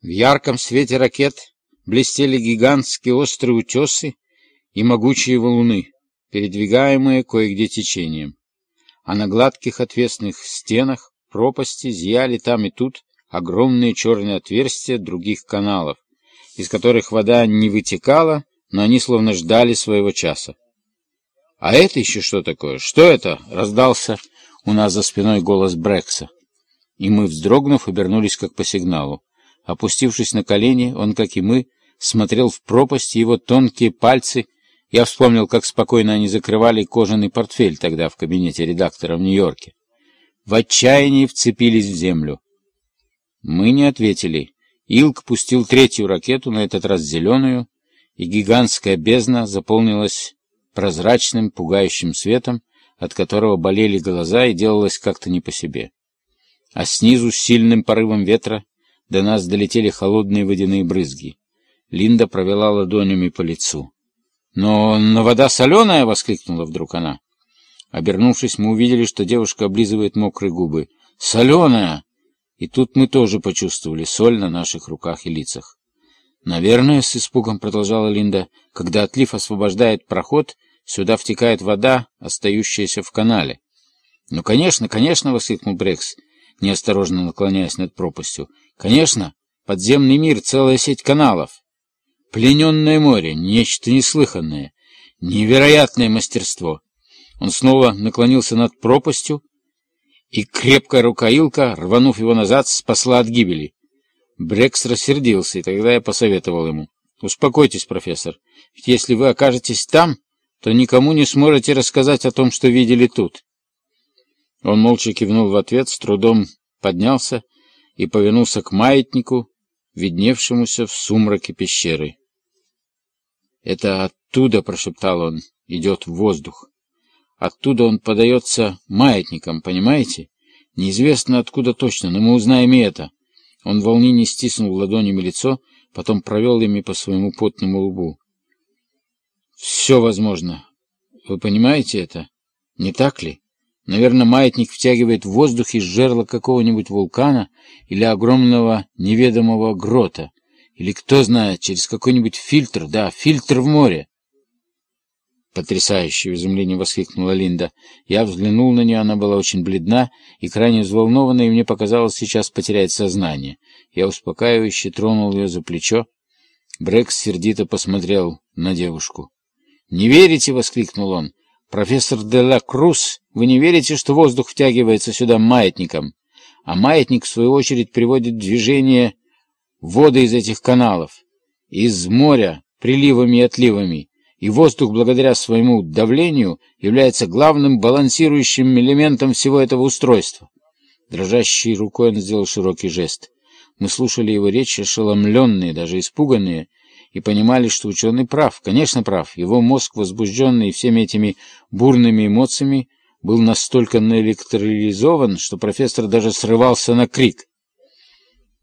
В ярком свете ракет блестели гигантские острые утесы и могучие валуны, передвигаемые кое-где течением. А на гладких отвесных стенах пропасти зияли там и тут огромные черные отверстия других каналов, из которых вода не вытекала, но они словно ждали своего часа. «А это еще что такое? Что это?» — раздался у нас за спиной голос Брекса. И мы, вздрогнув, обернулись как по сигналу. Опустившись на колени, он, как и мы, смотрел в пропасть, его тонкие пальцы... Я вспомнил, как спокойно они закрывали кожаный портфель тогда в кабинете редактора в Нью-Йорке. В отчаянии вцепились в землю. Мы не ответили. Илк пустил третью ракету, на этот раз зеленую, и гигантская бездна заполнилась прозрачным, пугающим светом, от которого болели глаза и делалось как-то не по себе. А снизу, сильным порывом ветра, до нас долетели холодные водяные брызги. Линда провела ладонями по лицу. «Но, но вода соленая!» — воскликнула вдруг она. Обернувшись, мы увидели, что девушка облизывает мокрые губы. «Соленая!» И тут мы тоже почувствовали соль на наших руках и лицах. «Наверное, — с испугом продолжала Линда, — когда отлив освобождает проход, сюда втекает вода, остающаяся в канале». «Ну, конечно, конечно!» — воскликнул Брекс, неосторожно наклоняясь над пропастью. Конечно, подземный мир — целая сеть каналов. Плененное море — нечто неслыханное, невероятное мастерство. Он снова наклонился над пропастью, и крепкая рука Илка, рванув его назад, спасла от гибели. Брекс рассердился, и тогда я посоветовал ему. «Успокойтесь, профессор, ведь если вы окажетесь там, то никому не сможете рассказать о том, что видели тут». Он молча кивнул в ответ, с трудом поднялся и повернулся к маятнику, видневшемуся в сумраке пещеры. «Это оттуда, — прошептал он, — идет воздух. Оттуда он подается маятником, понимаете? Неизвестно откуда точно, но мы узнаем и это». Он в волнении стиснул ладонями лицо, потом провел ими по своему потному лбу. «Все возможно. Вы понимаете это? Не так ли?» Наверное, маятник втягивает воздух из жерла какого-нибудь вулкана или огромного неведомого грота. Или, кто знает, через какой-нибудь фильтр, да, фильтр в море. Потрясающе! — в изумлении воскликнула Линда. Я взглянул на нее, она была очень бледна и крайне взволнована, и мне показалось сейчас потерять сознание. Я успокаивающе тронул ее за плечо. Брекс сердито посмотрел на девушку. «Не верите?» — воскликнул он. «Профессор де ла Круз, вы не верите, что воздух втягивается сюда маятником? А маятник, в свою очередь, приводит в движение воды из этих каналов, из моря, приливами и отливами, и воздух, благодаря своему давлению, является главным балансирующим элементом всего этого устройства». Дрожащей рукой он сделал широкий жест. Мы слушали его речь, ошеломленные, даже испуганные, и понимали, что ученый прав, конечно прав. Его мозг, возбужденный всеми этими бурными эмоциями, был настолько наэлектролизован, что профессор даже срывался на крик.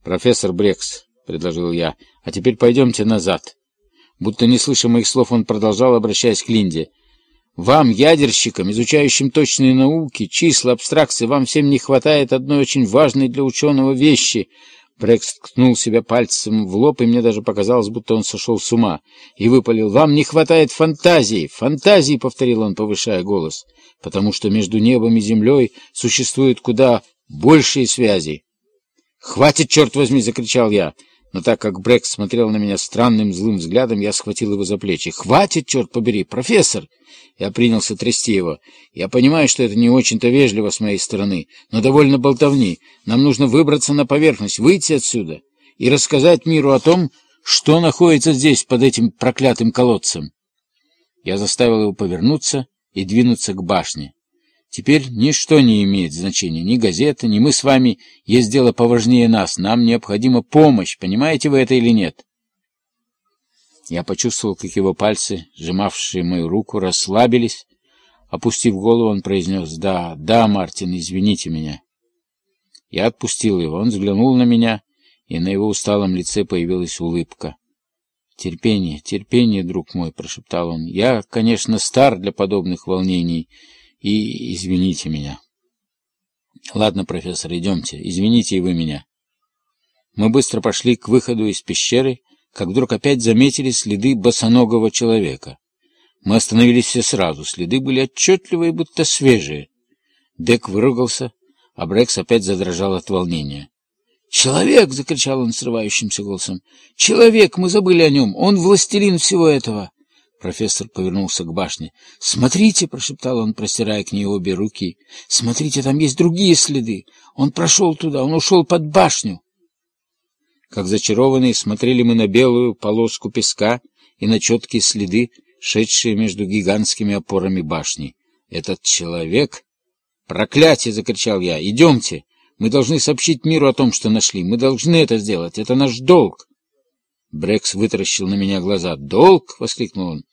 «Профессор Брекс», — предложил я, — «а теперь пойдемте назад». Будто не слыша моих слов, он продолжал, обращаясь к Линде. «Вам, ядерщикам, изучающим точные науки, числа, абстракции, вам всем не хватает одной очень важной для ученого вещи — Брекс ткнул себя пальцем в лоб, и мне даже показалось, будто он сошел с ума, и выпалил. «Вам не хватает фантазии!» «Фантазии!» — повторил он, повышая голос. «Потому что между небом и землей существуют куда большие связи!» «Хватит, черт возьми!» — закричал я. Но так как Брэк смотрел на меня странным злым взглядом, я схватил его за плечи. «Хватит, черт побери! Профессор!» Я принялся трясти его. «Я понимаю, что это не очень-то вежливо с моей стороны, но довольно болтовни. Нам нужно выбраться на поверхность, выйти отсюда и рассказать миру о том, что находится здесь, под этим проклятым колодцем». Я заставил его повернуться и двинуться к башне. Теперь ничто не имеет значения, ни газета, ни мы с вами. Есть дело поважнее нас. Нам необходима помощь. Понимаете вы это или нет? Я почувствовал, как его пальцы, сжимавшие мою руку, расслабились. Опустив голову, он произнес «Да, да, Мартин, извините меня». Я отпустил его. Он взглянул на меня, и на его усталом лице появилась улыбка. «Терпение, терпение, друг мой», — прошептал он. «Я, конечно, стар для подобных волнений» и извините меня. Ладно, профессор, идемте. Извините и вы меня. Мы быстро пошли к выходу из пещеры, как вдруг опять заметили следы босоногого человека. Мы остановились все сразу, следы были отчетливые, будто свежие. Дек выругался, а Брекс опять задрожал от волнения. «Человек!» — закричал он срывающимся голосом. «Человек! Мы забыли о нем! Он властелин всего этого!» Профессор повернулся к башне. «Смотрите!» — прошептал он, простирая к ней обе руки. «Смотрите, там есть другие следы! Он прошел туда, он ушел под башню!» Как зачарованные смотрели мы на белую полоску песка и на четкие следы, шедшие между гигантскими опорами башни. «Этот человек...» «Проклятие!» — закричал я. «Идемте! Мы должны сообщить миру о том, что нашли. Мы должны это сделать. Это наш долг!» Брекс вытаращил на меня глаза. «Долг?» — воскликнул он.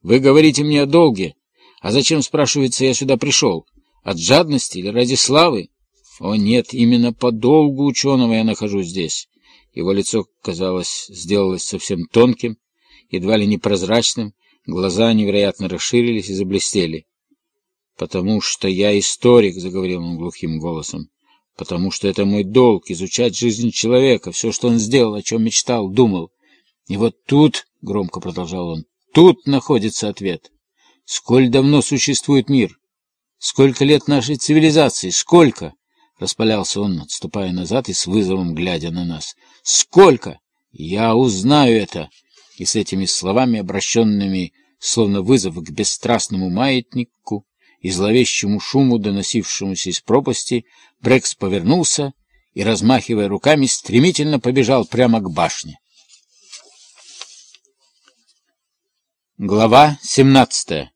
«Вы говорите мне о долге. А зачем, спрашивается, я сюда пришел? От жадности или ради славы? О нет, именно по долгу ученого я нахожусь здесь». Его лицо, казалось, сделалось совсем тонким, едва ли непрозрачным, глаза невероятно расширились и заблестели. «Потому что я историк», — заговорил он глухим голосом потому что это мой долг — изучать жизнь человека, все, что он сделал, о чем мечтал, думал. И вот тут, — громко продолжал он, — тут находится ответ. Сколь давно существует мир? Сколько лет нашей цивилизации? Сколько? Распалялся он, отступая назад и с вызовом глядя на нас. Сколько? Я узнаю это. И с этими словами, обращенными словно вызов к бесстрастному маятнику, и зловещему шуму, доносившемуся из пропасти, Брекс повернулся и, размахивая руками, стремительно побежал прямо к башне. Глава 17.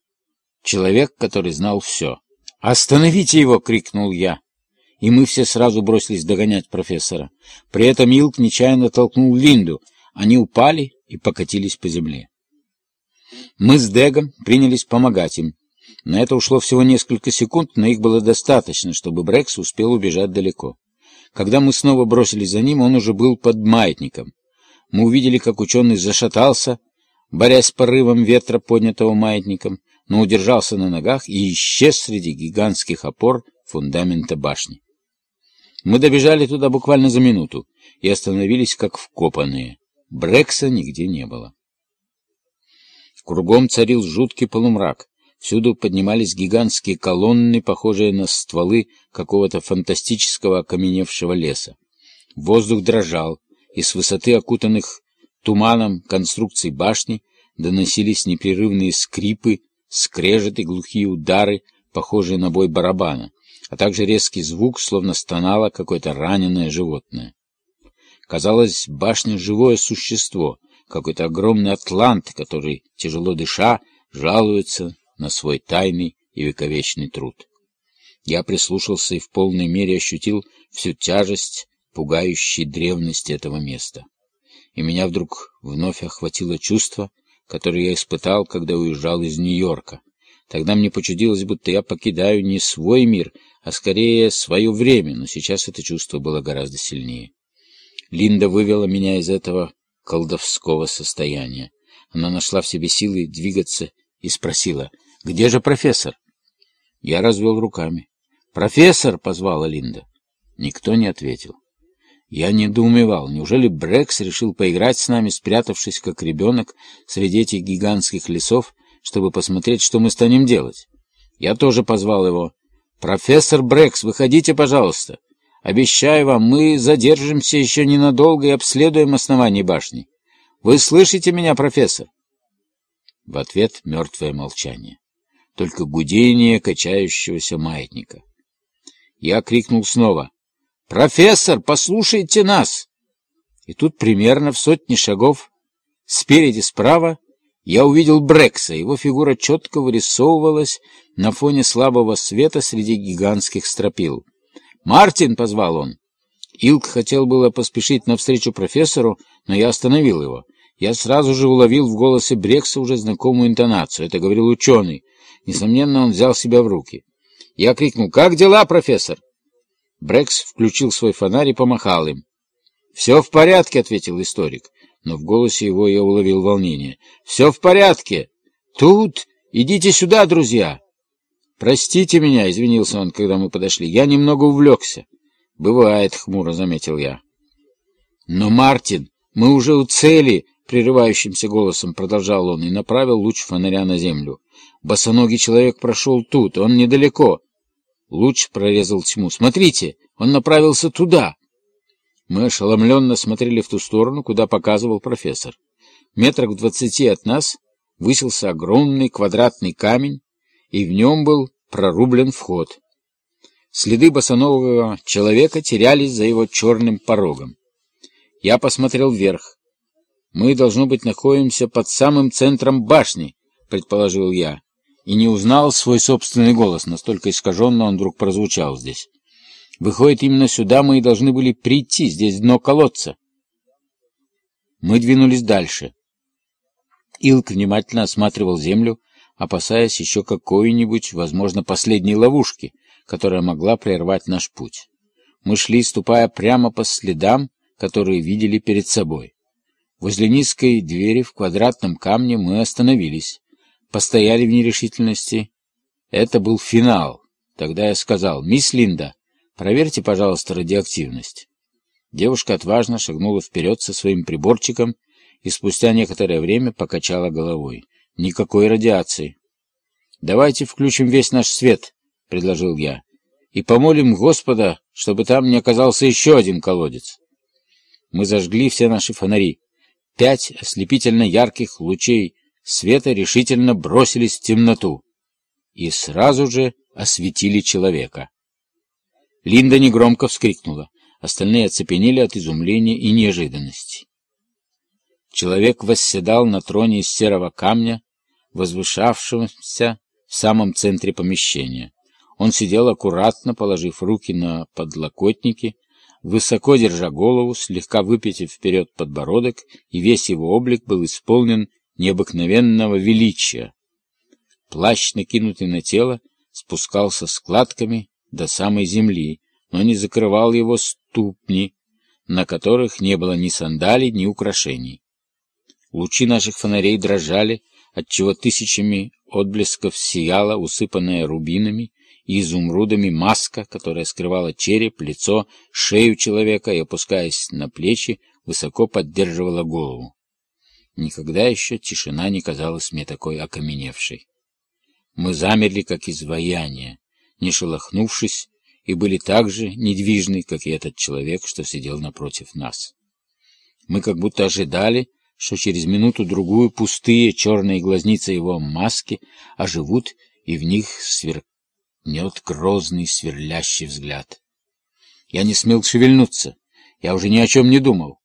Человек, который знал все. «Остановите его!» — крикнул я. И мы все сразу бросились догонять профессора. При этом Илк нечаянно толкнул Линду. Они упали и покатились по земле. Мы с Дегом принялись помогать им. На это ушло всего несколько секунд, но их было достаточно, чтобы Брекс успел убежать далеко. Когда мы снова бросились за ним, он уже был под маятником. Мы увидели, как ученый зашатался, борясь с порывом ветра, поднятого маятником, но удержался на ногах и исчез среди гигантских опор фундамента башни. Мы добежали туда буквально за минуту и остановились как вкопанные. Брекса нигде не было. Кругом царил жуткий полумрак. Всюду поднимались гигантские колонны, похожие на стволы какого-то фантастического окаменевшего леса. Воздух дрожал, и с высоты окутанных туманом конструкций башни доносились непрерывные скрипы, скрежет и глухие удары, похожие на бой барабана, а также резкий звук, словно стонало какое-то раненое животное. Казалось, башня — живое существо, какой-то огромный атлант, который, тяжело дыша, жалуется на свой тайный и вековечный труд. Я прислушался и в полной мере ощутил всю тяжесть пугающей древности этого места. И меня вдруг вновь охватило чувство, которое я испытал, когда уезжал из Нью-Йорка. Тогда мне почудилось, будто я покидаю не свой мир, а скорее свое время, но сейчас это чувство было гораздо сильнее. Линда вывела меня из этого колдовского состояния. Она нашла в себе силы двигаться и спросила — «Где же профессор?» Я развел руками. «Профессор!» — позвала Линда. Никто не ответил. Я недоумевал. Неужели Брекс решил поиграть с нами, спрятавшись, как ребенок, среди этих гигантских лесов, чтобы посмотреть, что мы станем делать? Я тоже позвал его. «Профессор Брекс, выходите, пожалуйста. Обещаю вам, мы задержимся еще ненадолго и обследуем основание башни. Вы слышите меня, профессор?» В ответ мертвое молчание только гудение качающегося маятника. Я крикнул снова. «Профессор, послушайте нас!» И тут примерно в сотне шагов спереди справа я увидел Брекса. Его фигура четко вырисовывалась на фоне слабого света среди гигантских стропил. «Мартин!» — позвал он. Илк хотел было поспешить навстречу профессору, но я остановил его. Я сразу же уловил в голосе Брекса уже знакомую интонацию. Это говорил ученый. Несомненно, он взял себя в руки. Я крикнул «Как дела, профессор?» Брекс включил свой фонарь и помахал им. «Все в порядке», — ответил историк, но в голосе его я уловил волнение. «Все в порядке! Тут! Идите сюда, друзья!» «Простите меня», — извинился он, когда мы подошли. «Я немного увлекся». «Бывает», — хмуро заметил я. «Но, Мартин, мы уже у цели!» — прерывающимся голосом продолжал он и направил луч фонаря на землю. «Босоногий человек прошел тут, он недалеко». Луч прорезал тьму. «Смотрите, он направился туда!» Мы ошеломленно смотрели в ту сторону, куда показывал профессор. Метрах в двадцати от нас высился огромный квадратный камень, и в нем был прорублен вход. Следы босоногого человека терялись за его черным порогом. Я посмотрел вверх. «Мы, должно быть, находимся под самым центром башни», — предположил я, и не узнал свой собственный голос, настолько искаженно он вдруг прозвучал здесь. «Выходит, именно сюда мы и должны были прийти, здесь дно колодца». Мы двинулись дальше. Илк внимательно осматривал землю, опасаясь еще какой-нибудь, возможно, последней ловушки, которая могла прервать наш путь. Мы шли, ступая прямо по следам, которые видели перед собой. Возле низкой двери в квадратном камне мы остановились, постояли в нерешительности. Это был финал. Тогда я сказал, «Мисс Линда, проверьте, пожалуйста, радиоактивность». Девушка отважно шагнула вперед со своим приборчиком и спустя некоторое время покачала головой. «Никакой радиации». «Давайте включим весь наш свет», — предложил я, «и помолим Господа, чтобы там не оказался еще один колодец». Мы зажгли все наши фонари. Пять ослепительно ярких лучей света решительно бросились в темноту и сразу же осветили человека. Линда негромко вскрикнула. Остальные оцепенели от изумления и неожиданности. Человек восседал на троне из серого камня, возвышавшемся в самом центре помещения. Он сидел аккуратно, положив руки на подлокотники, высоко держа голову, слегка выпятив вперед подбородок, и весь его облик был исполнен необыкновенного величия. Плащ, накинутый на тело, спускался складками до самой земли, но не закрывал его ступни, на которых не было ни сандалий, ни украшений. Лучи наших фонарей дрожали, отчего тысячами отблесков сияла, усыпанная рубинами, и изумрудами маска, которая скрывала череп, лицо, шею человека и, опускаясь на плечи, высоко поддерживала голову. Никогда еще тишина не казалась мне такой окаменевшей. Мы замерли, как изваяние, не шелохнувшись, и были так же недвижны, как и этот человек, что сидел напротив нас. Мы как будто ожидали, что через минуту-другую пустые черные глазницы его маски оживут, и в них сверкнет грозный сверлящий взгляд. Я не смел шевельнуться, я уже ни о чем не думал.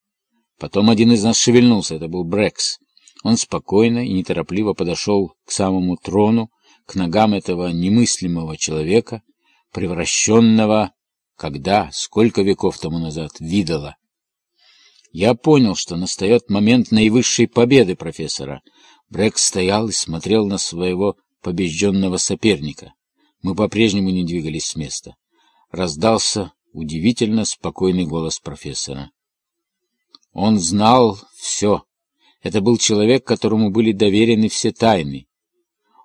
Потом один из нас шевельнулся, это был Брекс. Он спокойно и неторопливо подошел к самому трону, к ногам этого немыслимого человека, превращенного, когда, сколько веков тому назад, видела. Я понял, что настает момент наивысшей победы профессора. Брекс стоял и смотрел на своего побежденного соперника. Мы по-прежнему не двигались с места. Раздался удивительно спокойный голос профессора. Он знал все. Это был человек, которому были доверены все тайны.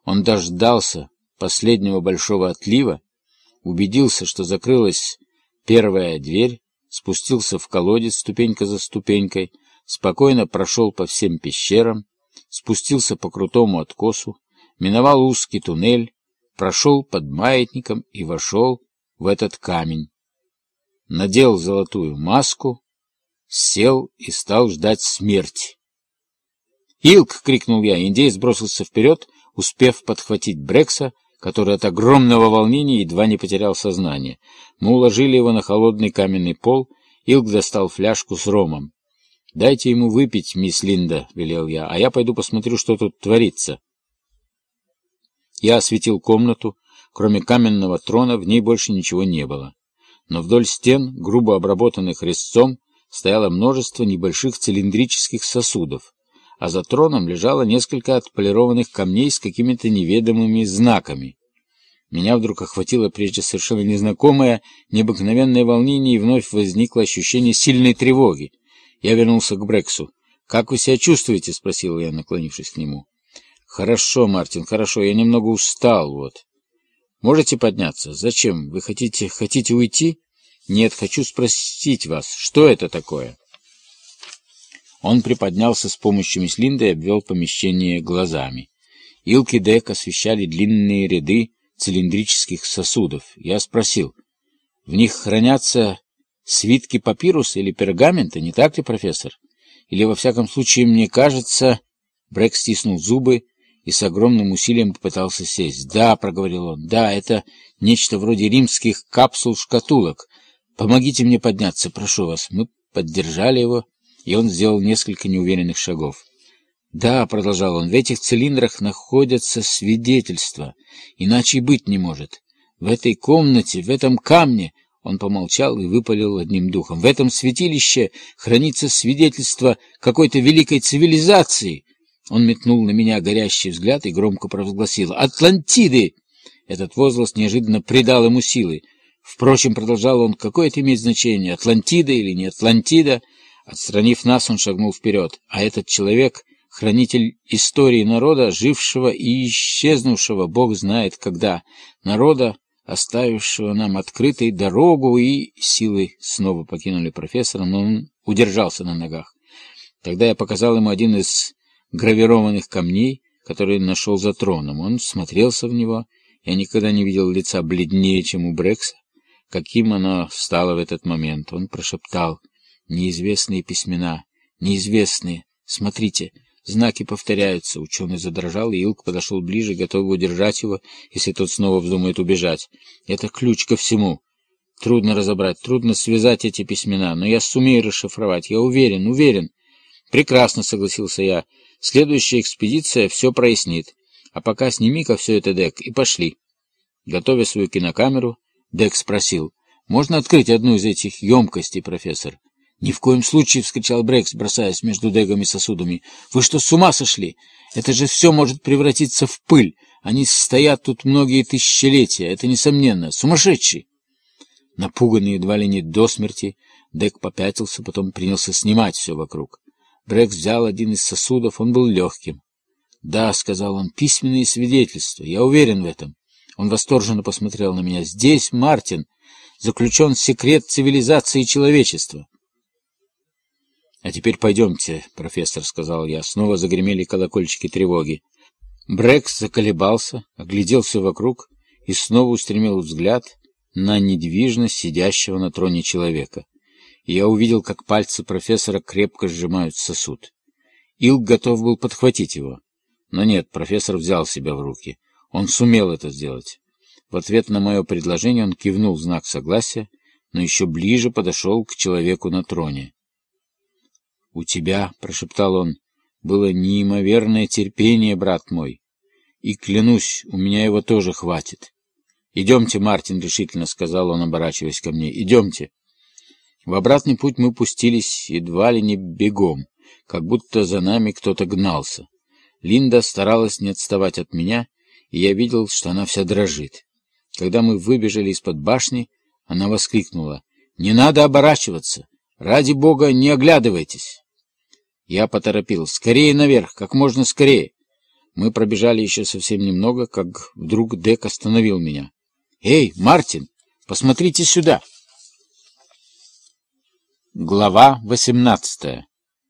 Он дождался последнего большого отлива, убедился, что закрылась первая дверь, спустился в колодец ступенька за ступенькой, спокойно прошел по всем пещерам, спустился по крутому откосу, миновал узкий туннель, прошел под маятником и вошел в этот камень. Надел золотую маску, сел и стал ждать смерти. «Илк!» — крикнул я. Индеец бросился вперед, успев подхватить Брекса, который от огромного волнения едва не потерял сознание. Мы уложили его на холодный каменный пол. Илк достал фляжку с ромом. «Дайте ему выпить, мисс Линда», — велел я, — «а я пойду посмотрю, что тут творится». Я осветил комнату. Кроме каменного трона в ней больше ничего не было. Но вдоль стен, грубо обработанных резцом, стояло множество небольших цилиндрических сосудов а за троном лежало несколько отполированных камней с какими-то неведомыми знаками. Меня вдруг охватило прежде совершенно незнакомое, необыкновенное волнение, и вновь возникло ощущение сильной тревоги. Я вернулся к Брексу. «Как вы себя чувствуете?» — спросил я, наклонившись к нему. «Хорошо, Мартин, хорошо. Я немного устал, вот». «Можете подняться? Зачем? Вы хотите, хотите уйти?» «Нет, хочу спросить вас, что это такое?» Он приподнялся с помощью Мислинда и обвел помещение глазами. Илки Дек освещали длинные ряды цилиндрических сосудов. Я спросил, в них хранятся свитки папируса или пергамента, не так ли, профессор? Или, во всяком случае, мне кажется... Брэк стиснул зубы и с огромным усилием попытался сесть. «Да», — проговорил он, — «да, это нечто вроде римских капсул-шкатулок. Помогите мне подняться, прошу вас». Мы поддержали его, и он сделал несколько неуверенных шагов. «Да», — продолжал он, — «в этих цилиндрах находятся свидетельства, иначе и быть не может. В этой комнате, в этом камне...» Он помолчал и выпалил одним духом. «В этом святилище хранится свидетельство какой-то великой цивилизации». Он метнул на меня горящий взгляд и громко провозгласил «Атлантиды!». Этот возглас неожиданно придал ему силы. Впрочем, продолжал он, какое это имеет значение, Атлантида или не Атлантида? Отстранив нас, он шагнул вперед. А этот человек — хранитель истории народа, жившего и исчезнувшего, Бог знает когда, народа, оставившего нам открытой дорогу, и силы снова покинули профессора, но он удержался на ногах. Тогда я показал ему один из гравированных камней, который нашел за троном. Он смотрелся в него. Я никогда не видел лица бледнее, чем у Брекса. Каким оно стало в этот момент? Он прошептал. «Неизвестные письмена. Неизвестные. Смотрите, знаки повторяются». Ученый задрожал, и Илк подошел ближе, готовый удержать его, если тот снова вздумает убежать. «Это ключ ко всему». Трудно разобрать, трудно связать эти письмена, но я сумею расшифровать. Я уверен, уверен. Прекрасно, согласился я. Следующая экспедиция все прояснит. А пока сними-ка все это, Дек, и пошли. Готовя свою кинокамеру, Дек спросил, «Можно открыть одну из этих емкостей, профессор?» «Ни в коем случае!» — вскричал Брекс, бросаясь между Дегом и сосудами. «Вы что, с ума сошли? Это же все может превратиться в пыль. Они стоят тут многие тысячелетия. Это несомненно. Сумасшедший!» Напуганный едва ли не до смерти, Дек попятился, потом принялся снимать все вокруг. Брекс взял один из сосудов, он был легким. «Да», — сказал он, — «письменные свидетельства, я уверен в этом». Он восторженно посмотрел на меня. «Здесь, Мартин, заключен секрет цивилизации человечества». «А теперь пойдемте, профессор», — сказал я. Снова загремели колокольчики тревоги. Брекс заколебался, огляделся вокруг и снова устремил взгляд на недвижно сидящего на троне человека и я увидел, как пальцы профессора крепко сжимают сосуд. Илк готов был подхватить его. Но нет, профессор взял себя в руки. Он сумел это сделать. В ответ на мое предложение он кивнул в знак согласия, но еще ближе подошел к человеку на троне. «У тебя, — прошептал он, — было неимоверное терпение, брат мой, и, клянусь, у меня его тоже хватит. Идемте, Мартин, — решительно сказал он, оборачиваясь ко мне, — идемте. В обратный путь мы пустились едва ли не бегом, как будто за нами кто-то гнался. Линда старалась не отставать от меня, и я видел, что она вся дрожит. Когда мы выбежали из-под башни, она воскликнула. «Не надо оборачиваться! Ради бога, не оглядывайтесь!» Я поторопил. «Скорее наверх! Как можно скорее!» Мы пробежали еще совсем немного, как вдруг Дек остановил меня. «Эй, Мартин, посмотрите сюда!» Глава 18.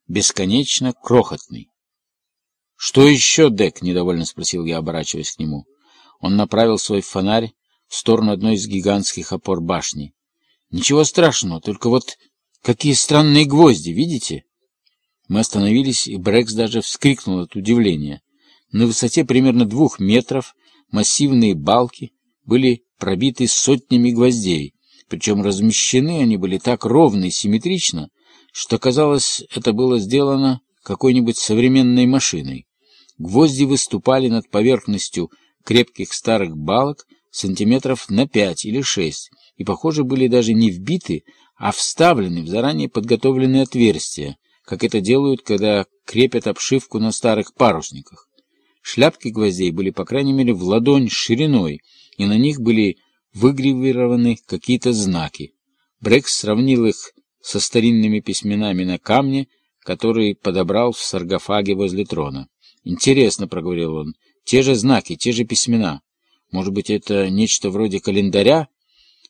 Бесконечно крохотный. «Что еще, Дек?» — недовольно спросил я, оборачиваясь к нему. Он направил свой фонарь в сторону одной из гигантских опор башни. «Ничего страшного, только вот какие странные гвозди, видите?» Мы остановились, и Брекс даже вскрикнул от удивления. На высоте примерно двух метров массивные балки были пробиты сотнями гвоздей, причем размещены они были так ровно и симметрично, что, казалось, это было сделано какой-нибудь современной машиной. Гвозди выступали над поверхностью крепких старых балок сантиметров на пять или шесть, и, похоже, были даже не вбиты, а вставлены в заранее подготовленные отверстия, как это делают, когда крепят обшивку на старых парусниках. Шляпки гвоздей были, по крайней мере, в ладонь шириной, и на них были выгравированы какие-то знаки. Брекс сравнил их со старинными письменами на камне, которые подобрал в саркофаге возле трона. «Интересно», — проговорил он, — «те же знаки, те же письмена. Может быть, это нечто вроде календаря?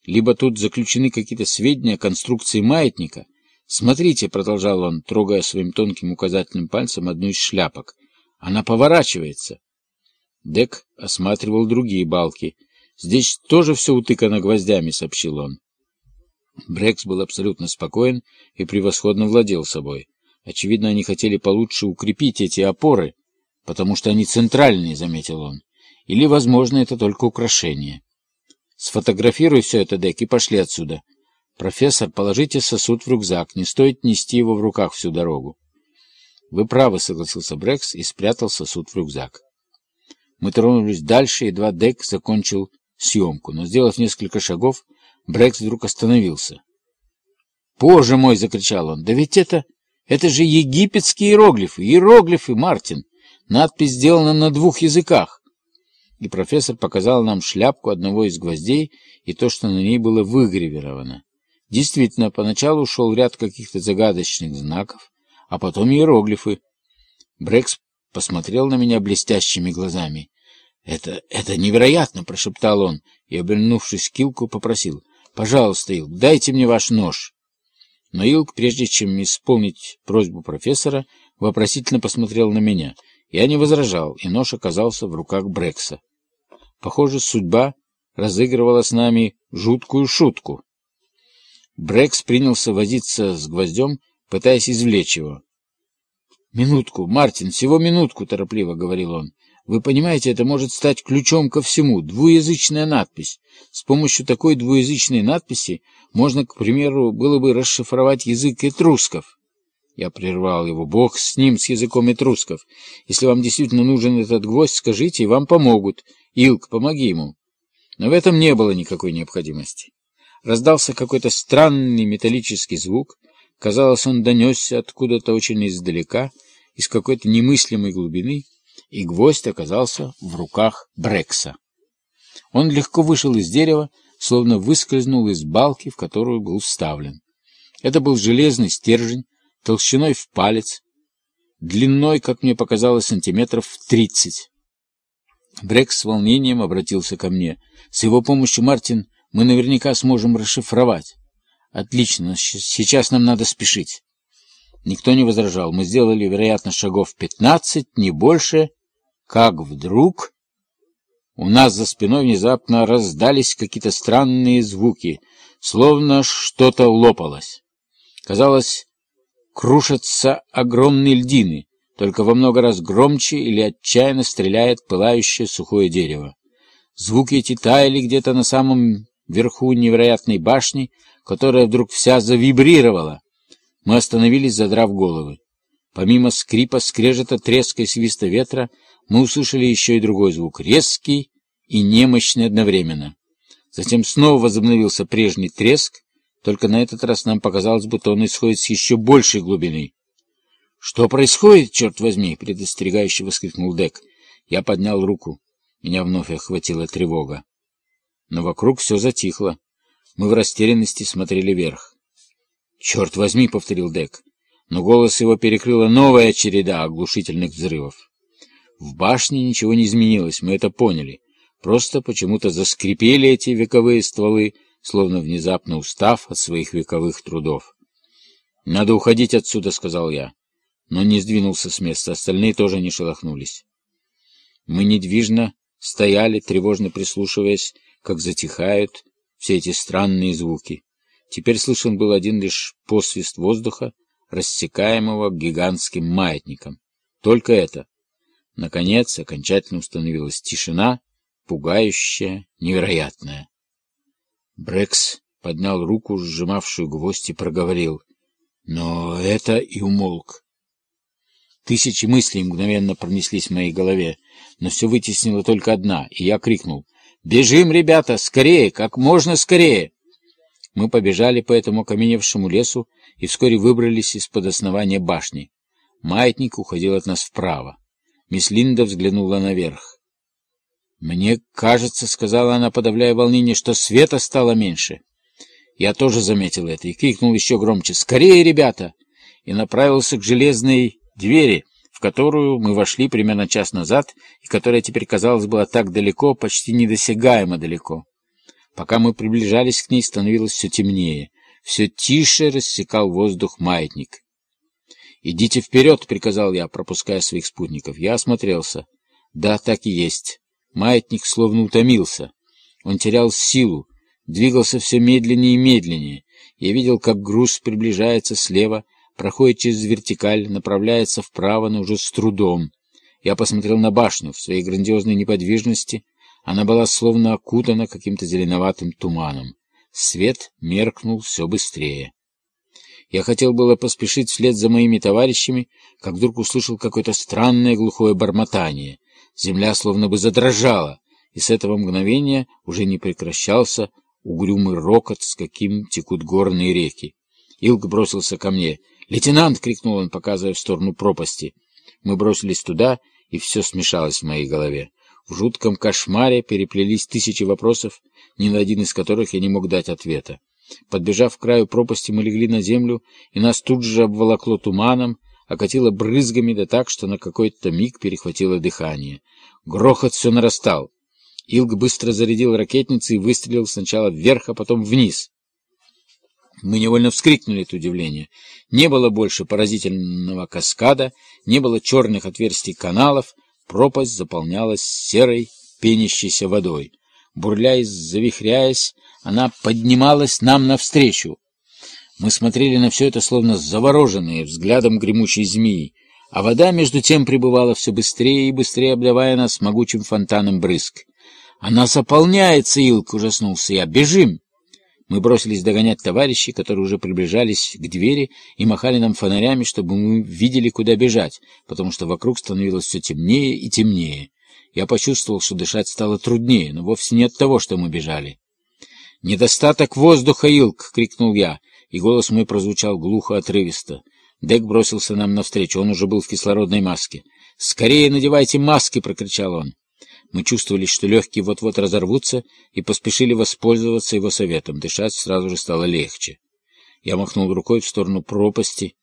Либо тут заключены какие-то сведения о конструкции маятника? «Смотрите», — продолжал он, трогая своим тонким указательным пальцем одну из шляпок. «Она поворачивается». Дек осматривал другие балки. «Здесь тоже все утыкано гвоздями», — сообщил он. Брекс был абсолютно спокоен и превосходно владел собой. Очевидно, они хотели получше укрепить эти опоры, потому что они центральные, — заметил он. Или, возможно, это только украшение. Сфотографируй все это, Дек, и пошли отсюда. Профессор, положите сосуд в рюкзак, не стоит нести его в руках всю дорогу. Вы правы, — согласился Брекс и спрятал сосуд в рюкзак. Мы тронулись дальше, едва Дек закончил съемку, но, сделав несколько шагов, Брекс вдруг остановился. «Боже мой!» — закричал он. «Да ведь это... это же египетские иероглифы! Иероглифы, Мартин! Надпись сделана на двух языках!» И профессор показал нам шляпку одного из гвоздей и то, что на ней было выгравировано. Действительно, поначалу шел ряд каких-то загадочных знаков, а потом иероглифы. Брекс посмотрел на меня блестящими глазами. «Это... это невероятно!» — прошептал он и, обернувшись к Килку, попросил. «Пожалуйста, Илк, дайте мне ваш нож». Но Илк, прежде чем исполнить просьбу профессора, вопросительно посмотрел на меня. Я не возражал, и нож оказался в руках Брекса. Похоже, судьба разыгрывала с нами жуткую шутку. Брекс принялся возиться с гвоздем, пытаясь извлечь его. «Минутку, Мартин, всего минутку», — торопливо говорил он. «Вы понимаете, это может стать ключом ко всему. Двуязычная надпись. С помощью такой двуязычной надписи можно, к примеру, было бы расшифровать язык этрусков». Я прервал его. «Бог с ним, с языком этрусков. Если вам действительно нужен этот гвоздь, скажите, и вам помогут. Илк, помоги ему». Но в этом не было никакой необходимости. Раздался какой-то странный металлический звук. Казалось, он донесся откуда-то очень издалека, из какой-то немыслимой глубины, и гвоздь оказался в руках Брекса. Он легко вышел из дерева, словно выскользнул из балки, в которую был вставлен. Это был железный стержень, толщиной в палец, длиной, как мне показалось, сантиметров тридцать. Брекс с волнением обратился ко мне. С его помощью, Мартин, мы наверняка сможем расшифровать. Отлично, сейчас нам надо спешить. Никто не возражал. Мы сделали, вероятно, шагов пятнадцать, не больше, как вдруг... У нас за спиной внезапно раздались какие-то странные звуки, словно что-то лопалось. Казалось, крушатся огромные льдины, только во много раз громче или отчаянно стреляет пылающее сухое дерево. Звуки эти таяли где-то на самом верху невероятной башни, которая вдруг вся завибрировала. Мы остановились, задрав головы. Помимо скрипа, скрежета, треска и свиста ветра, мы услышали еще и другой звук, резкий и немощный одновременно. Затем снова возобновился прежний треск, только на этот раз нам показалось, будто он исходит с еще большей глубины. «Что происходит, черт возьми?» — предостерегающе воскликнул Дек. Я поднял руку. Меня вновь охватила тревога. Но вокруг все затихло. Мы в растерянности смотрели вверх. «Черт возьми!» — повторил Дек. Но голос его перекрыла новая череда оглушительных взрывов. В башне ничего не изменилось, мы это поняли. Просто почему-то заскрипели эти вековые стволы, словно внезапно устав от своих вековых трудов. «Надо уходить отсюда», — сказал я. Но не сдвинулся с места, остальные тоже не шелохнулись. Мы недвижно стояли, тревожно прислушиваясь как затихают все эти странные звуки. Теперь слышен был один лишь посвист воздуха, рассекаемого гигантским маятником. Только это. Наконец, окончательно установилась тишина, пугающая, невероятная. Брекс поднял руку, сжимавшую гвоздь, и проговорил. Но это и умолк. Тысячи мыслей мгновенно пронеслись в моей голове, но все вытеснила только одна, и я крикнул. «Бежим, ребята, скорее, как можно скорее!» Мы побежали по этому окаменевшему лесу и вскоре выбрались из-под основания башни. Маятник уходил от нас вправо. Мисс Линда взглянула наверх. «Мне кажется, — сказала она, подавляя волнение, — что света стало меньше». Я тоже заметил это и крикнул еще громче «Скорее, ребята!» и направился к железной двери, в которую мы вошли примерно час назад и которая теперь, казалось, была так далеко, почти недосягаемо далеко. Пока мы приближались к ней, становилось все темнее. все тише рассекал воздух маятник. «Идите вперед!» — приказал я, пропуская своих спутников. Я осмотрелся. Да, так и есть. Маятник словно утомился. Он терял силу, двигался все медленнее и медленнее. Я видел, как груз приближается слева, проходит через вертикаль, направляется вправо, но уже с трудом. Я посмотрел на башню в своей грандиозной неподвижности. Она была словно окутана каким-то зеленоватым туманом. Свет меркнул все быстрее. Я хотел было поспешить вслед за моими товарищами, как вдруг услышал какое-то странное глухое бормотание. Земля словно бы задрожала, и с этого мгновения уже не прекращался угрюмый рокот, с каким текут горные реки. Илк бросился ко мне. «Лейтенант!» — крикнул он, показывая в сторону пропасти. Мы бросились туда, и все смешалось в моей голове. В жутком кошмаре переплелись тысячи вопросов, ни на один из которых я не мог дать ответа. Подбежав к краю пропасти, мы легли на землю, и нас тут же обволокло туманом, окатило брызгами, да так, что на какой-то миг перехватило дыхание. Грохот все нарастал. Илг быстро зарядил ракетницы и выстрелил сначала вверх, а потом вниз. Мы невольно вскрикнули от удивления. Не было больше поразительного каскада, не было черных отверстий каналов, пропасть заполнялась серой пенящейся водой. Бурляясь, завихряясь, она поднималась нам навстречу. Мы смотрели на все это, словно завороженные взглядом гремучей змеи, а вода, между тем, пребывала все быстрее и быстрее, обдавая нас могучим фонтаном брызг. «Она заполняется, Илк!» — ужаснулся я. «Бежим!» Мы бросились догонять товарищей, которые уже приближались к двери и махали нам фонарями, чтобы мы видели, куда бежать, потому что вокруг становилось все темнее и темнее. Я почувствовал, что дышать стало труднее, но вовсе не от того, что мы бежали. «Недостаток воздуха, Илк!» — крикнул я, и голос мой прозвучал глухо отрывисто. Дек бросился нам навстречу, он уже был в кислородной маске. «Скорее надевайте маски!» — прокричал он. Мы чувствовали, что легкие вот-вот разорвутся, и поспешили воспользоваться его советом. Дышать сразу же стало легче. Я махнул рукой в сторону пропасти.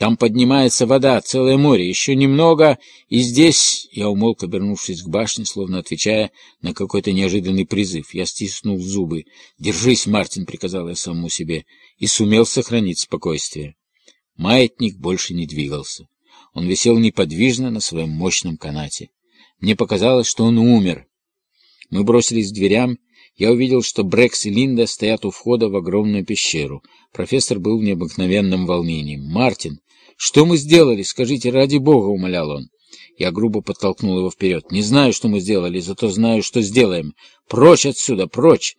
Там поднимается вода, целое море, еще немного, и здесь... Я умолк, обернувшись к башне, словно отвечая на какой-то неожиданный призыв. Я стиснул зубы. «Держись, Мартин!» — приказал я самому себе, и сумел сохранить спокойствие. Маятник больше не двигался. Он висел неподвижно на своем мощном канате. Мне показалось, что он умер. Мы бросились к дверям. Я увидел, что Брекс и Линда стоят у входа в огромную пещеру. Профессор был в необыкновенном волнении. «Мартин, что мы сделали? Скажите, ради бога!» — умолял он. Я грубо подтолкнул его вперед. «Не знаю, что мы сделали, зато знаю, что сделаем. Прочь отсюда, прочь!»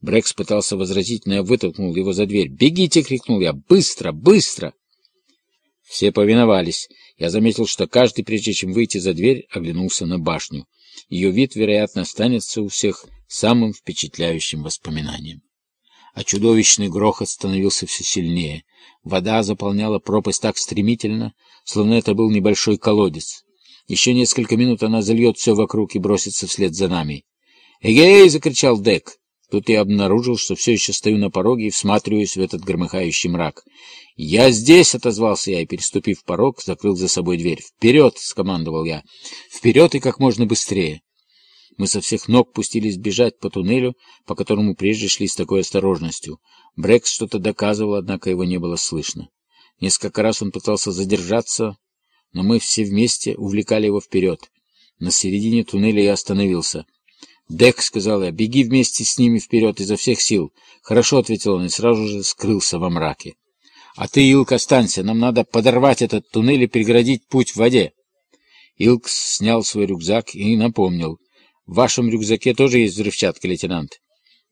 Брекс пытался возразить, но я вытолкнул его за дверь. «Бегите!» — крикнул я. «Быстро! Быстро!» Все повиновались. Я заметил, что каждый, прежде чем выйти за дверь, оглянулся на башню. Ее вид, вероятно, останется у всех самым впечатляющим воспоминанием. А чудовищный грохот становился все сильнее. Вода заполняла пропасть так стремительно, словно это был небольшой колодец. Еще несколько минут она зальет все вокруг и бросится вслед за нами. «Эгей!» — закричал Дек. Тут я обнаружил, что все еще стою на пороге и всматриваюсь в этот громыхающий мрак. «Я здесь!» — отозвался я и, переступив порог, закрыл за собой дверь. «Вперед!» — скомандовал я. «Вперед и как можно быстрее!» Мы со всех ног пустились бежать по туннелю, по которому прежде шли с такой осторожностью. Брекс что-то доказывал, однако его не было слышно. Несколько раз он пытался задержаться, но мы все вместе увлекали его вперед. На середине туннеля я остановился — «Дек», — сказал я, — «беги вместе с ними вперед изо всех сил». «Хорошо», — ответил он и сразу же скрылся во мраке. «А ты, Илк, останься. Нам надо подорвать этот туннель и преградить путь в воде». Илк снял свой рюкзак и напомнил. «В вашем рюкзаке тоже есть взрывчатка, лейтенант».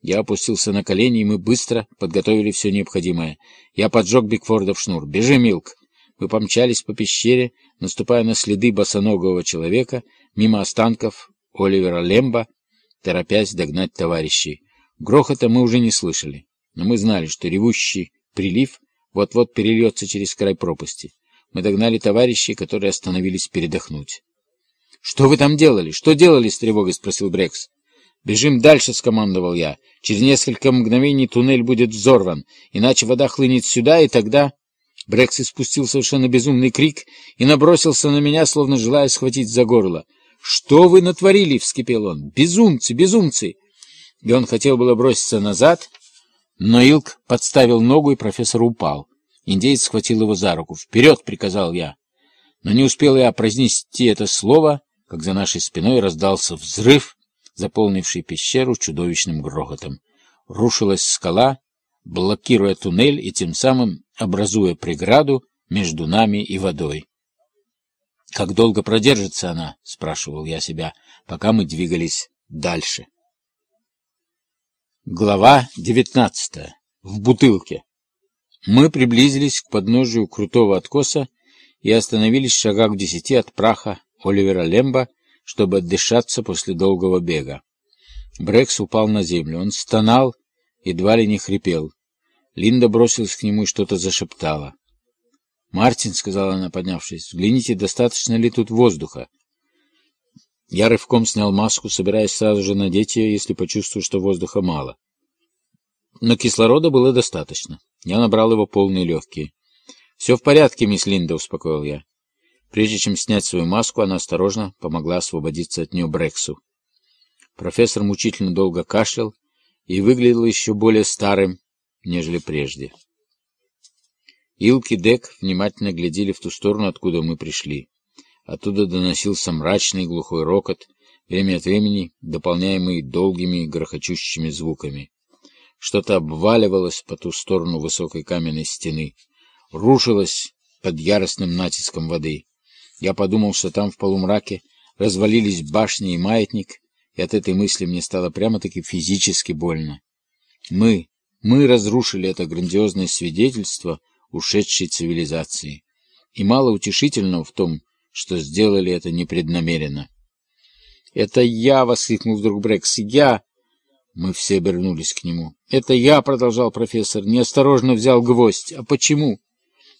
Я опустился на колени, и мы быстро подготовили все необходимое. Я поджег Бигфорда в шнур. «Бежи, Милк!» Мы помчались по пещере, наступая на следы босоногого человека, мимо останков Оливера Лемба, торопясь догнать товарищей. Грохота мы уже не слышали, но мы знали, что ревущий прилив вот-вот перельется через край пропасти. Мы догнали товарищей, которые остановились передохнуть. — Что вы там делали? Что делали? — с тревогой спросил Брекс. — Бежим дальше, — скомандовал я. Через несколько мгновений туннель будет взорван, иначе вода хлынет сюда, и тогда... Брекс испустил совершенно безумный крик и набросился на меня, словно желая схватить за горло. «Что вы натворили?» — вскипел он. «Безумцы! Безумцы!» И он хотел было броситься назад, Но Илк подставил ногу, и профессор упал. Индеец схватил его за руку. «Вперед!» — приказал я. Но не успел я произнести это слово, как за нашей спиной раздался взрыв, заполнивший пещеру чудовищным грохотом. Рушилась скала, блокируя туннель и тем самым образуя преграду между нами и водой. «Как долго продержится она?» — спрашивал я себя, пока мы двигались дальше. Глава девятнадцатая. В бутылке. Мы приблизились к подножию крутого откоса и остановились в шагах в десяти от праха Оливера Лемба, чтобы отдышаться после долгого бега. Брекс упал на землю. Он стонал, едва ли не хрипел. Линда бросилась к нему и что-то зашептала. «Мартин», — сказала она, поднявшись, — «взгляните, достаточно ли тут воздуха?» Я рывком снял маску, собираясь сразу же надеть ее, если почувствую, что воздуха мало. Но кислорода было достаточно. Я набрал его полные легкие. «Все в порядке, мисс Линда», — успокоил я. Прежде чем снять свою маску, она осторожно помогла освободиться от нее Брексу. Профессор мучительно долго кашлял и выглядел еще более старым, нежели прежде. Илки и Дек внимательно глядели в ту сторону, откуда мы пришли. Оттуда доносился мрачный глухой рокот, время от времени дополняемый долгими грохочущими звуками. Что-то обваливалось по ту сторону высокой каменной стены, рушилось под яростным натиском воды. Я подумал, что там в полумраке развалились башни и маятник, и от этой мысли мне стало прямо-таки физически больно. Мы, мы разрушили это грандиозное свидетельство ушедшей цивилизации. И мало утешительного в том, что сделали это непреднамеренно. «Это я!» — воскликнул вдруг Брекс. «Я!» Мы все обернулись к нему. «Это я!» — продолжал профессор. «Неосторожно взял гвоздь. А почему?»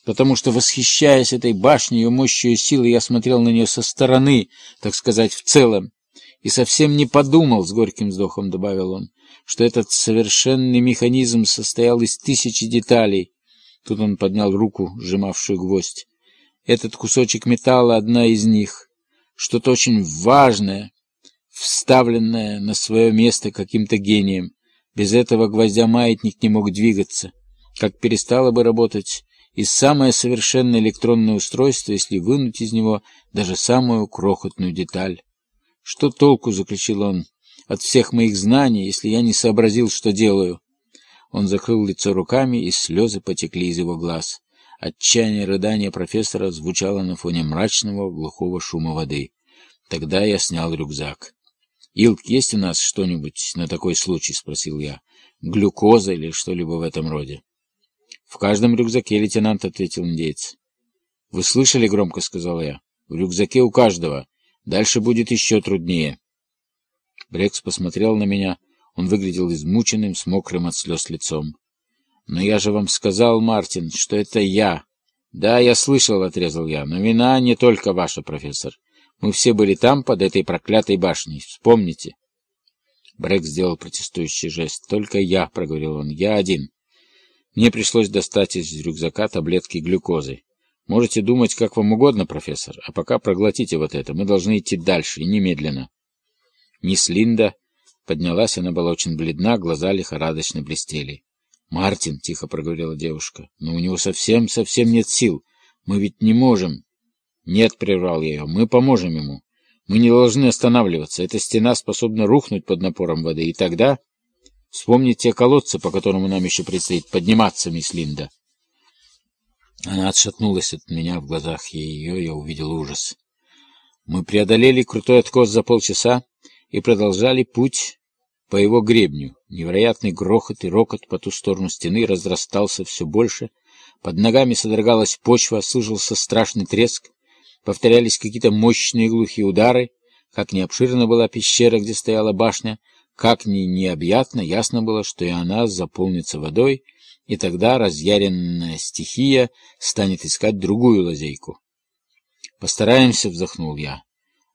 «Потому что, восхищаясь этой башней, ее мощью и силой, я смотрел на нее со стороны, так сказать, в целом. И совсем не подумал, — с горьким вздохом добавил он, — что этот совершенный механизм состоял из тысячи деталей, Тут он поднял руку, сжимавшую гвоздь. Этот кусочек металла — одна из них. Что-то очень важное, вставленное на свое место каким-то гением. Без этого гвоздя маятник не мог двигаться. Как перестало бы работать и самое совершенное электронное устройство, если вынуть из него даже самую крохотную деталь. «Что толку?» — заключил он. «От всех моих знаний, если я не сообразил, что делаю». Он закрыл лицо руками, и слезы потекли из его глаз. Отчаяние рыдания профессора звучало на фоне мрачного, глухого шума воды. Тогда я снял рюкзак. «Илк, есть у нас что-нибудь на такой случай?» — спросил я. «Глюкоза или что-либо в этом роде?» «В каждом рюкзаке, лейтенант», — ответил индейец. «Вы слышали?» — громко сказал я. «В рюкзаке у каждого. Дальше будет еще труднее». Брекс посмотрел на меня — он выглядел измученным, с мокрым от слез лицом. «Но я же вам сказал, Мартин, что это я». «Да, я слышал», — отрезал я, — «но вина не только ваша, профессор. Мы все были там, под этой проклятой башней. Вспомните». Брэк сделал протестующий жест. «Только я», — проговорил он, — «я один». Мне пришлось достать из рюкзака таблетки глюкозы. Можете думать, как вам угодно, профессор, а пока проглотите вот это. Мы должны идти дальше, и немедленно. Мисс Линда Поднялась, она была очень бледна, глаза лихорадочно блестели. «Мартин», — тихо проговорила девушка, — «но у него совсем-совсем нет сил. Мы ведь не можем...» «Нет», — прервал я ее, — «мы поможем ему. Мы не должны останавливаться. Эта стена способна рухнуть под напором воды, и тогда...» «Вспомните те колодцы, по которым нам еще предстоит подниматься, мисс Линда». Она отшатнулась от меня, в глазах ее я увидел ужас. Мы преодолели крутой откос за полчаса и продолжали путь по его гребню. Невероятный грохот и рокот по ту сторону стены разрастался все больше. Под ногами содрогалась почва, слышался страшный треск. Повторялись какие-то мощные глухие удары. Как не обширна была пещера, где стояла башня, как ни необъятно, ясно было, что и она заполнится водой, и тогда разъяренная стихия станет искать другую лазейку. «Постараемся», — вздохнул я,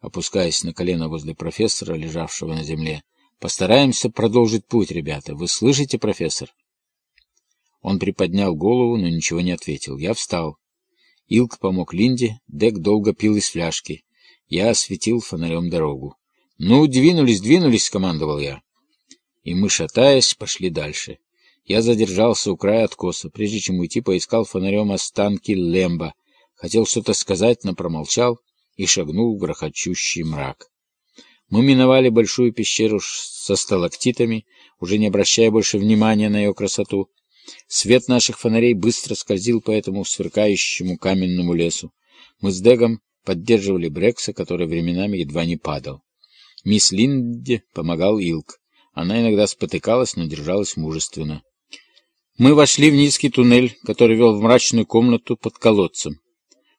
опускаясь на колено возле профессора, лежавшего на земле. Постараемся продолжить путь, ребята. Вы слышите, профессор? Он приподнял голову, но ничего не ответил. Я встал. Илк помог Линде, Дек долго пил из фляжки. Я осветил фонарем дорогу. «Ну, двинулись, двинулись!» — скомандовал я. И мы, шатаясь, пошли дальше. Я задержался у края откоса. Прежде чем уйти, поискал фонарем останки Лемба. Хотел что-то сказать, но промолчал и шагнул в грохочущий мрак. Мы миновали большую пещеру со сталактитами, уже не обращая больше внимания на ее красоту. Свет наших фонарей быстро скользил по этому сверкающему каменному лесу. Мы с Дегом поддерживали Брекса, который временами едва не падал. Мисс Линде помогал Илк. Она иногда спотыкалась, но держалась мужественно. Мы вошли в низкий туннель, который вел в мрачную комнату под колодцем.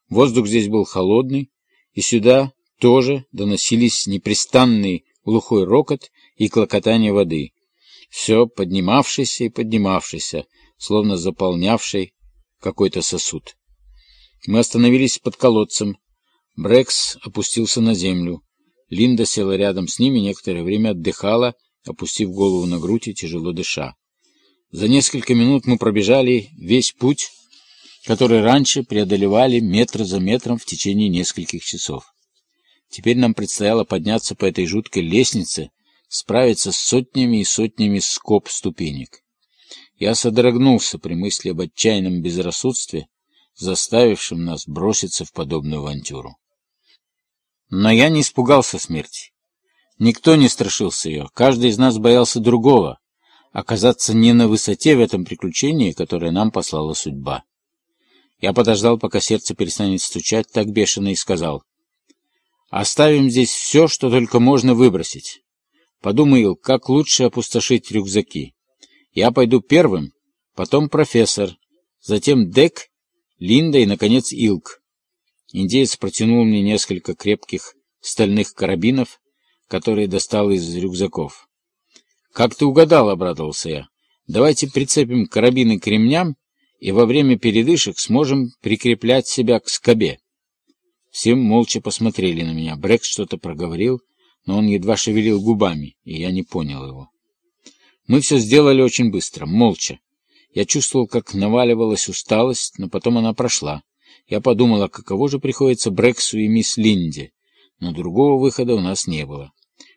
Воздух здесь был холодный, и сюда тоже доносились непрестанный глухой рокот и клокотание воды. Все поднимавшийся и поднимавшийся, словно заполнявший какой-то сосуд. Мы остановились под колодцем. Брекс опустился на землю. Линда села рядом с ними, некоторое время отдыхала, опустив голову на грудь и тяжело дыша. За несколько минут мы пробежали весь путь, который раньше преодолевали метр за метром в течение нескольких часов. Теперь нам предстояло подняться по этой жуткой лестнице, справиться с сотнями и сотнями скоб ступенек. Я содрогнулся при мысли об отчаянном безрассудстве, заставившем нас броситься в подобную авантюру. Но я не испугался смерти. Никто не страшился ее, каждый из нас боялся другого, оказаться не на высоте в этом приключении, которое нам послала судьба. Я подождал, пока сердце перестанет стучать так бешено, и сказал, «Оставим здесь все, что только можно выбросить. Подумай, как лучше опустошить рюкзаки. Я пойду первым, потом профессор, затем Дек, Линда и, наконец, Илк». Индеец протянул мне несколько крепких стальных карабинов, которые достал из рюкзаков. «Как ты угадал?» — обрадовался я. «Давайте прицепим карабины к ремням, и во время передышек сможем прикреплять себя к скобе». Все молча посмотрели на меня. Брэк что-то проговорил, но он едва шевелил губами, и я не понял его. Мы все сделали очень быстро, молча. Я чувствовал, как наваливалась усталость, но потом она прошла. Я подумала, каково же приходится Брексу и мисс Линде, но другого выхода у нас не было.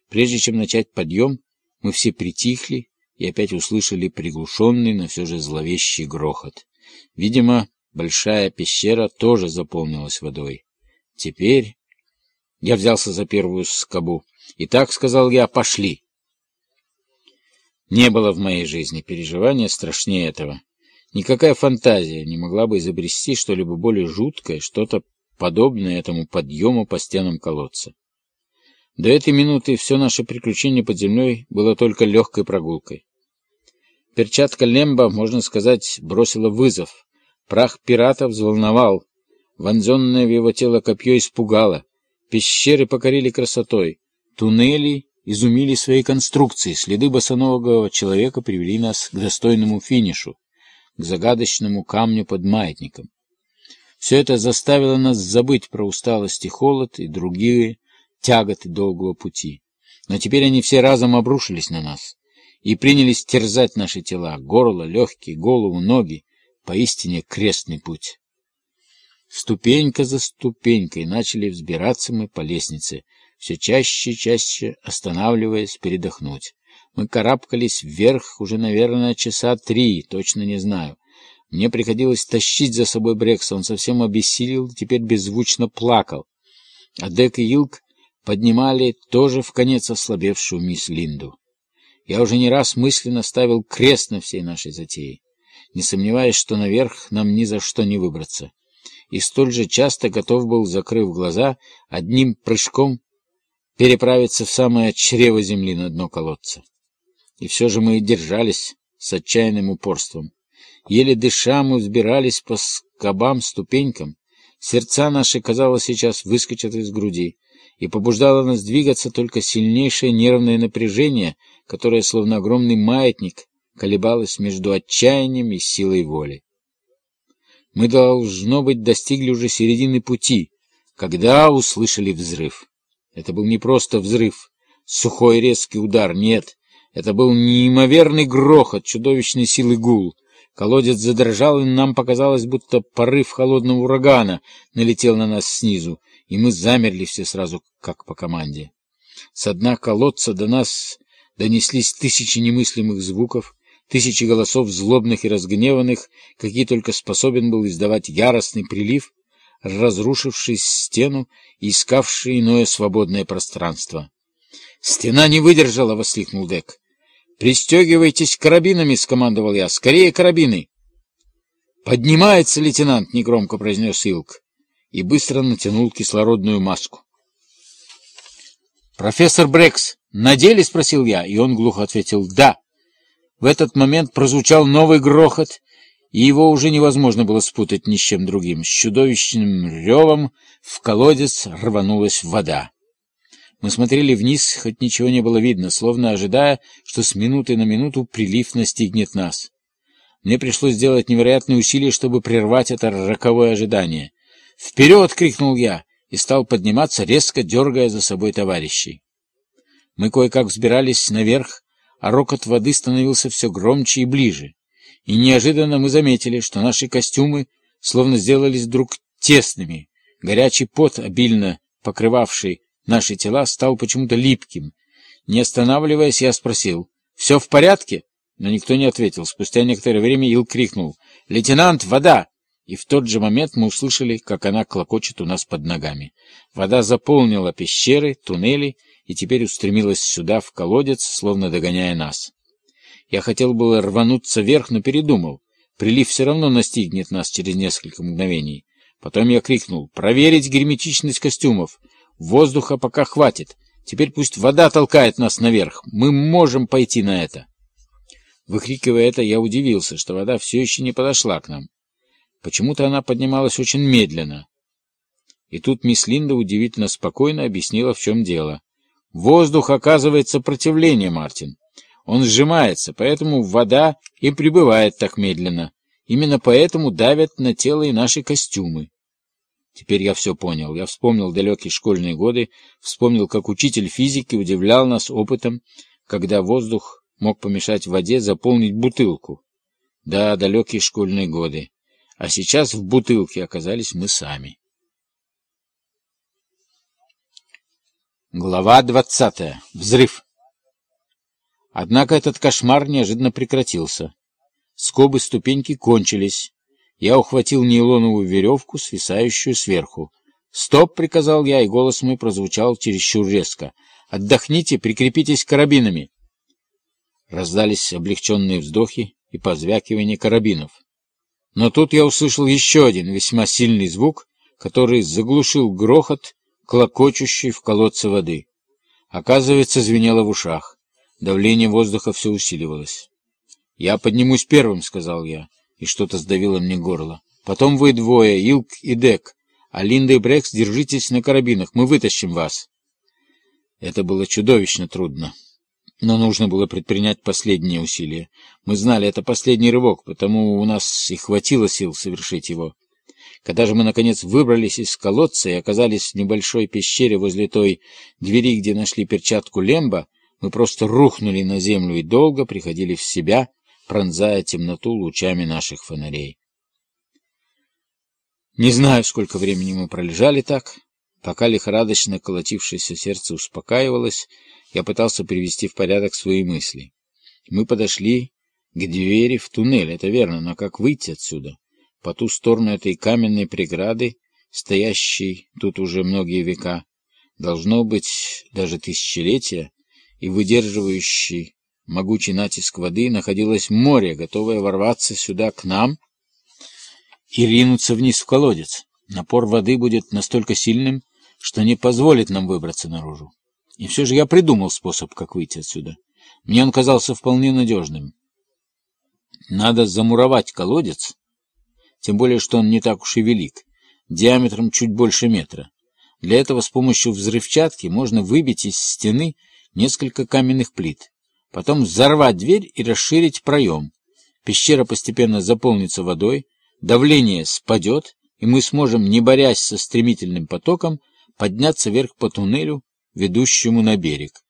Прежде чем начать подъем, мы все притихли и опять услышали приглушенный, но все же зловещий грохот. Видимо, большая пещера тоже заполнилась водой. Теперь я взялся за первую скобу. И так, сказал я, пошли. Не было в моей жизни переживания страшнее этого. Никакая фантазия не могла бы изобрести что-либо более жуткое, что-то подобное этому подъему по стенам колодца. До этой минуты все наше приключение под землей было только легкой прогулкой. Перчатка Лемба, можно сказать, бросила вызов. Прах пирата взволновал. Вонзенное в его тело копье испугало. Пещеры покорили красотой. Туннели изумили своей конструкцией. Следы босоногого человека привели нас к достойному финишу, к загадочному камню под маятником. Все это заставило нас забыть про усталость и холод и другие тяготы долгого пути. Но теперь они все разом обрушились на нас и принялись терзать наши тела, горло, легкие, голову, ноги, поистине крестный путь. Ступенька за ступенькой начали взбираться мы по лестнице, все чаще и чаще останавливаясь передохнуть. Мы карабкались вверх уже, наверное, часа три, точно не знаю. Мне приходилось тащить за собой Брекса, он совсем обессилел и теперь беззвучно плакал. А Дек и Илк поднимали тоже в конец ослабевшую мисс Линду. Я уже не раз мысленно ставил крест на всей нашей затее, не сомневаясь, что наверх нам ни за что не выбраться, и столь же часто готов был, закрыв глаза, одним прыжком переправиться в самое чрево земли на дно колодца. И все же мы держались с отчаянным упорством. Еле дыша мы взбирались по скобам ступенькам, сердца наши, казалось, сейчас выскочат из груди и побуждало нас двигаться только сильнейшее нервное напряжение, которое, словно огромный маятник, колебалось между отчаянием и силой воли. Мы, должно быть, достигли уже середины пути, когда услышали взрыв. Это был не просто взрыв, сухой резкий удар, нет. Это был неимоверный грохот, чудовищной силы гул. Колодец задрожал, и нам показалось, будто порыв холодного урагана налетел на нас снизу и мы замерли все сразу, как по команде. С дна колодца до нас донеслись тысячи немыслимых звуков, тысячи голосов злобных и разгневанных, какие только способен был издавать яростный прилив, разрушивший стену и искавший иное свободное пространство. «Стена не выдержала!» — воскликнул Дек. «Пристегивайтесь карабинами!» — скомандовал я. «Скорее карабины!» «Поднимается, лейтенант!» — негромко произнес Илк и быстро натянул кислородную маску. «Профессор Брекс, надели?» — спросил я, и он глухо ответил «да». В этот момент прозвучал новый грохот, и его уже невозможно было спутать ни с чем другим. С чудовищным ревом в колодец рванулась вода. Мы смотрели вниз, хоть ничего не было видно, словно ожидая, что с минуты на минуту прилив настигнет нас. Мне пришлось сделать невероятные усилия, чтобы прервать это роковое ожидание. «Вперед!» — крикнул я и стал подниматься, резко дергая за собой товарищей. Мы кое-как взбирались наверх, а рокот воды становился все громче и ближе. И неожиданно мы заметили, что наши костюмы словно сделались вдруг тесными. Горячий пот, обильно покрывавший наши тела, стал почему-то липким. Не останавливаясь, я спросил, «Все в порядке?» Но никто не ответил. Спустя некоторое время Ил крикнул, «Лейтенант, вода!» И в тот же момент мы услышали, как она клокочет у нас под ногами. Вода заполнила пещеры, туннели и теперь устремилась сюда, в колодец, словно догоняя нас. Я хотел было рвануться вверх, но передумал. Прилив все равно настигнет нас через несколько мгновений. Потом я крикнул «Проверить герметичность костюмов! Воздуха пока хватит! Теперь пусть вода толкает нас наверх! Мы можем пойти на это!» Выкрикивая это, я удивился, что вода все еще не подошла к нам. Почему-то она поднималась очень медленно. И тут мисс Линда удивительно спокойно объяснила, в чем дело. «Воздух оказывает сопротивление, Мартин. Он сжимается, поэтому вода и прибывает так медленно. Именно поэтому давят на тело и наши костюмы. Теперь я все понял. Я вспомнил далекие школьные годы, вспомнил, как учитель физики удивлял нас опытом, когда воздух мог помешать воде заполнить бутылку. Да, далекие школьные годы. А сейчас в бутылке оказались мы сами. Глава двадцатая. Взрыв. Однако этот кошмар неожиданно прекратился. Скобы ступеньки кончились. Я ухватил нейлоновую веревку, свисающую сверху. «Стоп!» — приказал я, и голос мой прозвучал чересчур резко. «Отдохните, прикрепитесь карабинами!» Раздались облегченные вздохи и позвякивание карабинов. Но тут я услышал еще один весьма сильный звук, который заглушил грохот, клокочущий в колодце воды. Оказывается, звенело в ушах. Давление воздуха все усиливалось. «Я поднимусь первым», — сказал я, и что-то сдавило мне горло. «Потом вы двое, Илк и Дек, а Линда и Брекс, держитесь на карабинах, мы вытащим вас». Это было чудовищно трудно. Но нужно было предпринять последние усилия. Мы знали, это последний рывок, потому у нас и хватило сил совершить его. Когда же мы, наконец, выбрались из колодца и оказались в небольшой пещере возле той двери, где нашли перчатку Лемба, мы просто рухнули на землю и долго приходили в себя, пронзая темноту лучами наших фонарей. Не знаю, сколько времени мы пролежали так. Пока лихорадочно колотившееся сердце успокаивалось, я пытался привести в порядок свои мысли. Мы подошли к двери в туннель, это верно, но как выйти отсюда? По ту сторону этой каменной преграды, стоящей тут уже многие века, должно быть даже тысячелетия, и выдерживающий могучий натиск воды, находилось море, готовое ворваться сюда к нам и ринуться вниз в колодец. Напор воды будет настолько сильным, что не позволит нам выбраться наружу. И все же я придумал способ, как выйти отсюда. Мне он казался вполне надежным. Надо замуровать колодец, тем более, что он не так уж и велик, диаметром чуть больше метра. Для этого с помощью взрывчатки можно выбить из стены несколько каменных плит, потом взорвать дверь и расширить проем. Пещера постепенно заполнится водой, давление спадет, и мы сможем, не борясь со стремительным потоком, подняться вверх по туннелю, ведущему на берег.